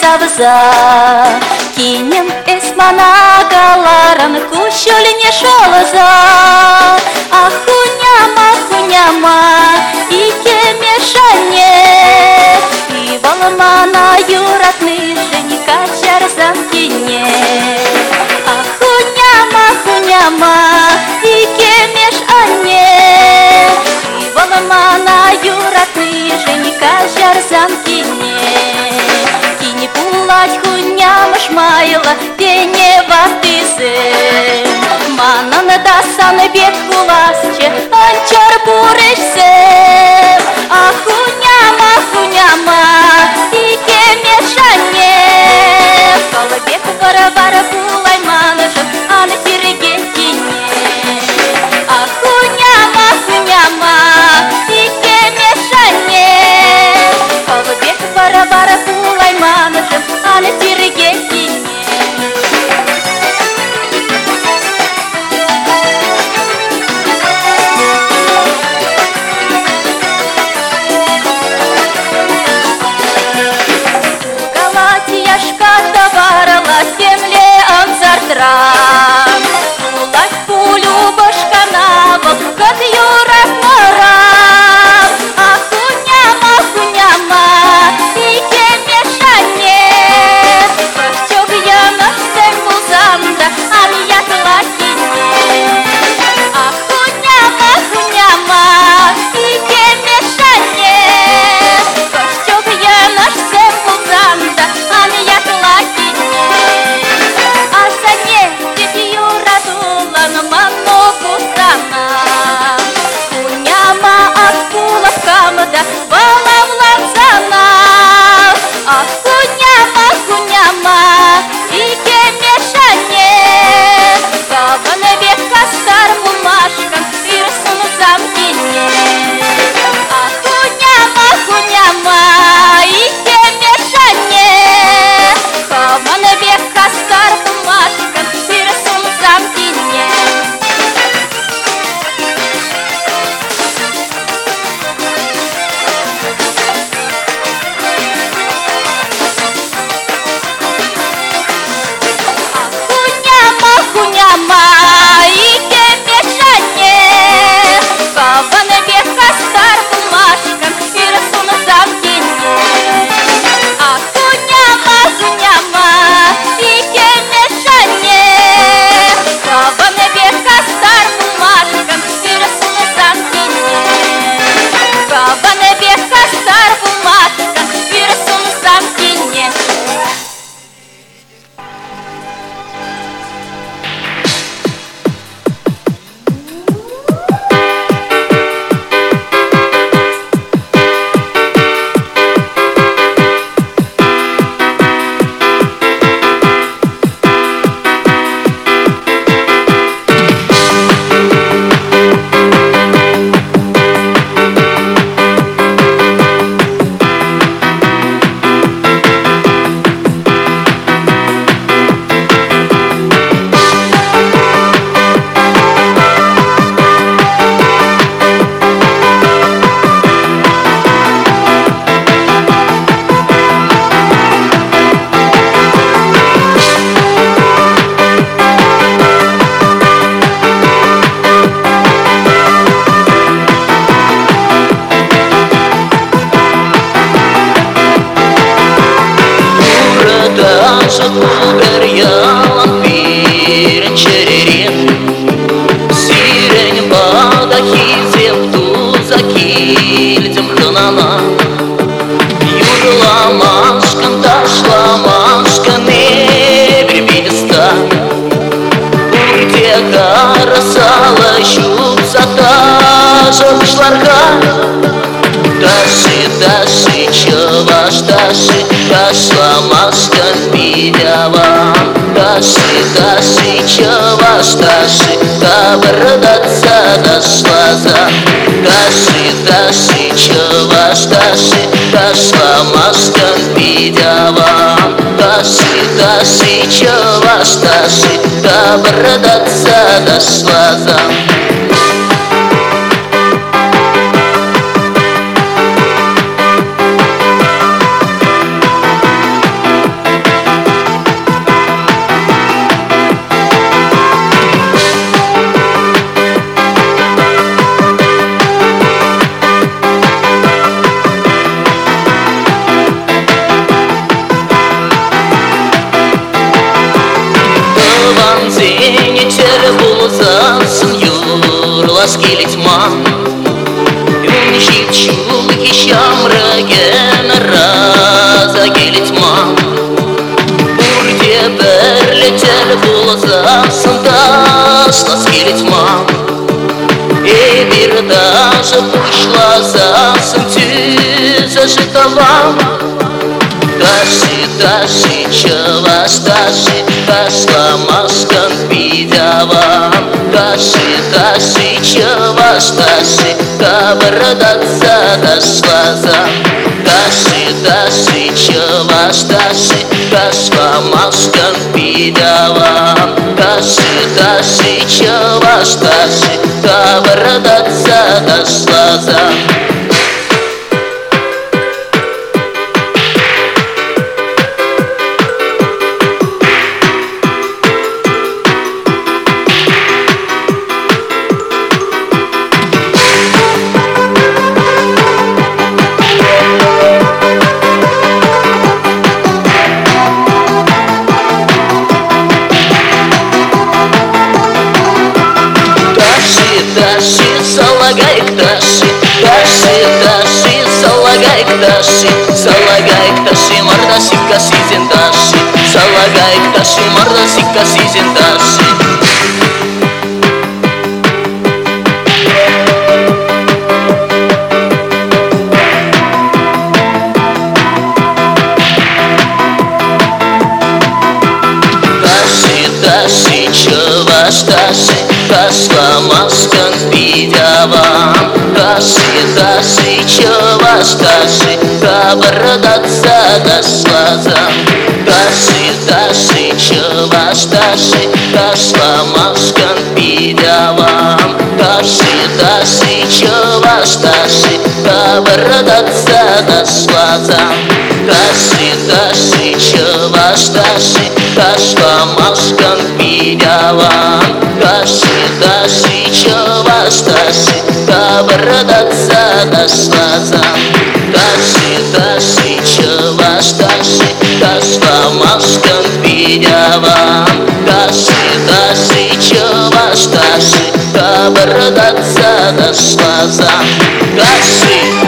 завза. Кинем эсмана галаран кущулине шолоза Ахуняма, хуняма, ике мешане И баламана юратны женика чарзан кине Ахуняма, хуняма, ике мешане И баламана юратны женика чарзан кине Лать хуйня машмайла, пене вартизе. Манана да сане бек куласче, анчар бурышсе. просто до Бородаться дошла. За Даши, Даши, чуваш, Даши Дошла мастер видява Даши, Даши, чуваш, Даши Бородаться дошла. за чаваш, даши, кабрадаться дошла за Даши, даши, чаваш, даши, дашла машкан пидява Даши, даши, чаваш, даши, кабрадаться дошла за мардасика сизен таши Таши, таши, чуваш таши Ташла маскан пидява Таши, таши, чуваш таши Кабрадаться дошла за Таши, таши, чуваш таши Ташла маскан пидява Таши, таши, чуваш таши Кабрадаться дошла за Таши, таши, чуваш таши Ташла машкан пидява Таши, Ташла машкан пидява Таши, таши, чуваш таши Кабрадаться дошла за. Таши,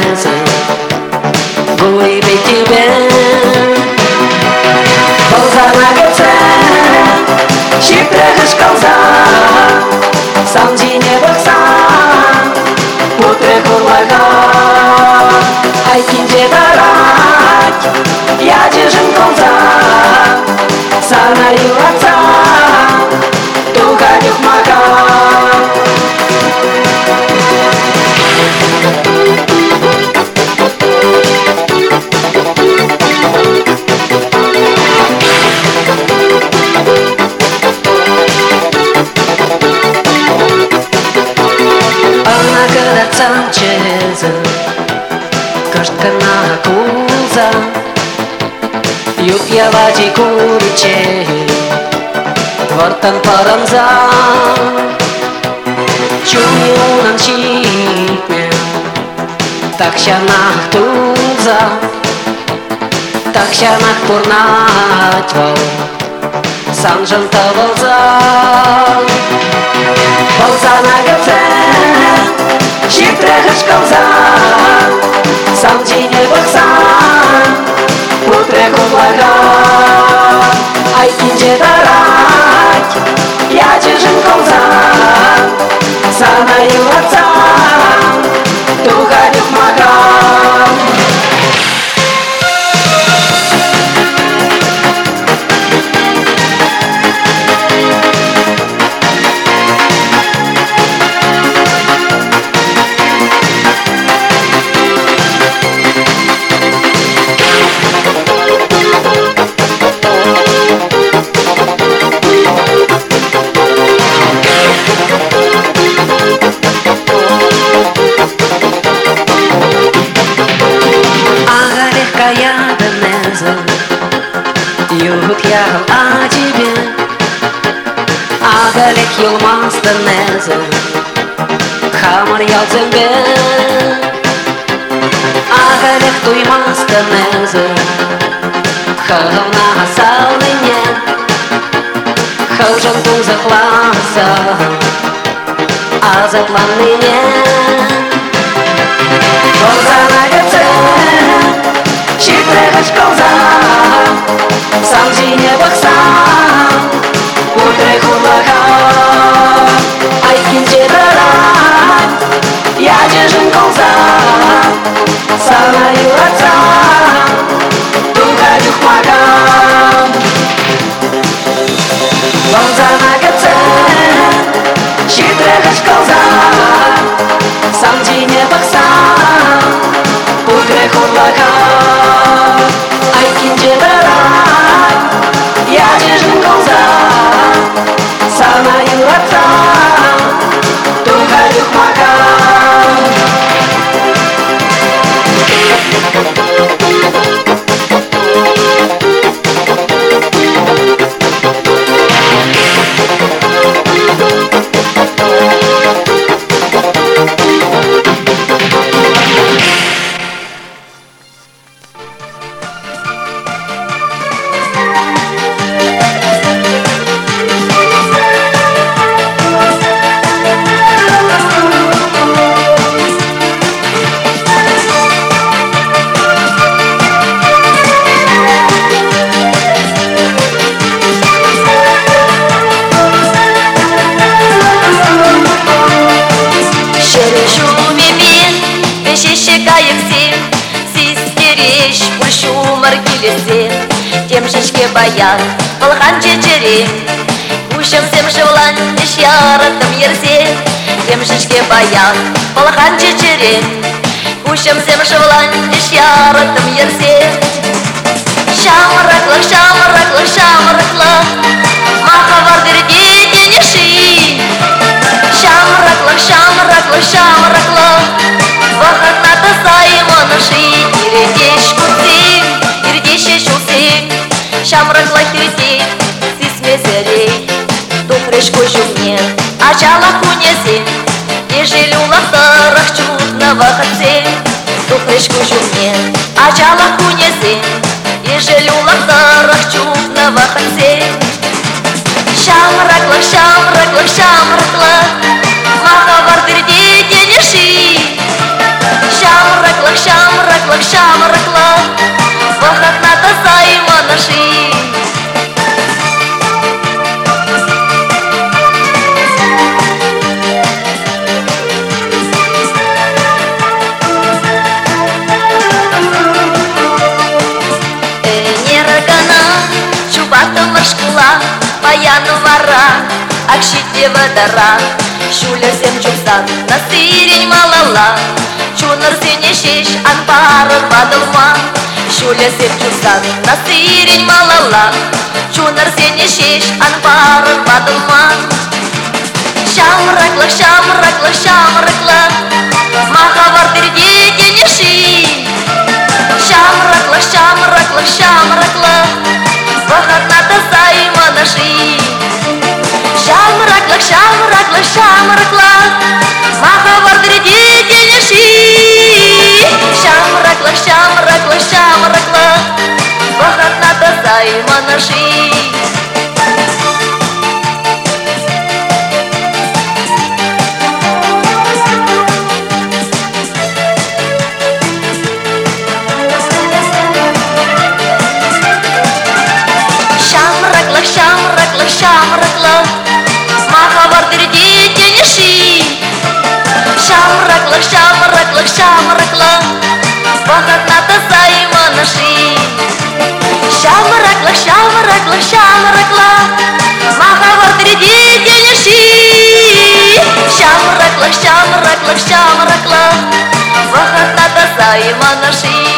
dança. Vou e bem que bem. Pousa na goce, și prăjăși отца. na kúza Jutja vađi kurche, vartan paranza Čuju nam šitnje Takša na tuza Takša na kurnatval Sam žanta valza Valza na gacet Siekre szkoza, sam dzień nie boksa, putreku blaga, a idzie darać, ja cię żynką za, sana i łaca, ducha nie wmaga. елмасты нәзі Хамар ялцембе Ағалек туймасты нәзі Хығына салыне Хылжын тузықласа Азапланныне Жолзана гәпсен Шитрегіш колзан сам не 迎接的狼，牙尖深空三。жерде көшемсем жоландыш яраттым Кем емшішке баян балақан чечере. Ерсе. Шамыраклы шамыраклы шамыраклы махабардыр бетенеши шамыраклы шамыраклы шамыраклы вахатнаты meserii Tu frășcușul meu, așa la hunezi И жилю на чудного așa la денеши тазай манаши Плачете водоран Шулерсен жұмсан Насырен малала. Чунырсен ешеш анбары бадылма Шулерсен жұмсан Насырен малала. Чунар Чунырсен ешеш Анбарын бадылма Шамраклы, шамраклы, шамраклы Махавар берге кенеши Шамраклы, шамраклы, шамраклы Бахатната сайманаши Шамраклы, шамраклы, шамраклы Махавардыр детенеши Шамраклы, шамраклы, шамраклы Вахатната сайманаши Шамраклы, шамраклы, шамраклы şamrıkla Vahatnata saymanışı Şamrıkla, şamrıkla, şamrıkla Mahavar treditelişi Şamrıkla, şamrıkla, şamrıkla Vahatnata saymanışı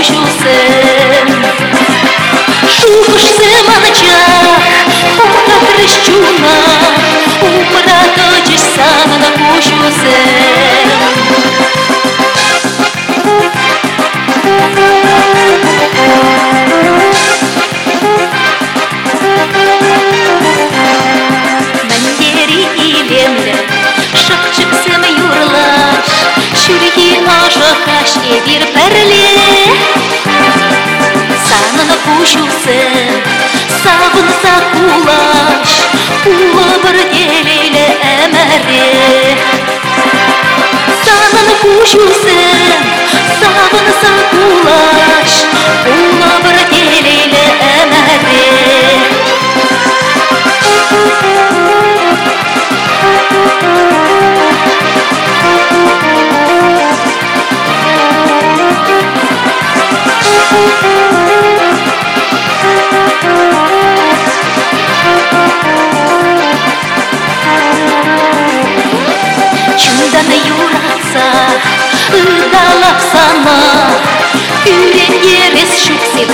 санан кушусым. Шукашсы манача, хумка трещуна, Умра точиш санан сама. Күнде ерес шөксек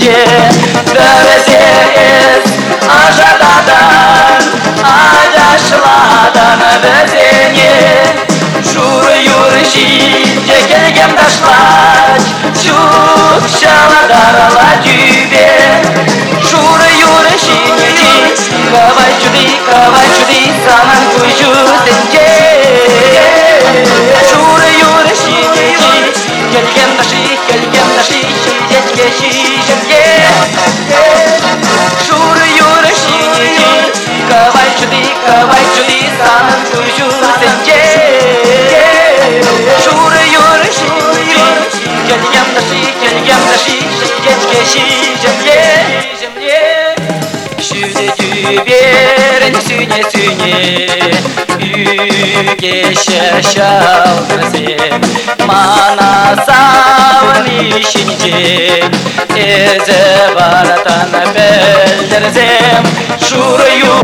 везде, да везде есть ажиотаж, ажиотаж, везде Шуры юры ши, дошла Всю шаладарала тебе. Шуры юры ши, не ти, кавай чуди, кавай чуди, Келгем таши, келгем таши Шижечке шижемге Шура юра шинче Кавай чуди, кавай чуди Санан куйжу сенже Шура юра шинче Келгем таши, келгем таши Шижечке шижемге yüzücü bir süne süne Yüge şaşalmasın Manasavın işince Eze baratan belderzem Şuruyu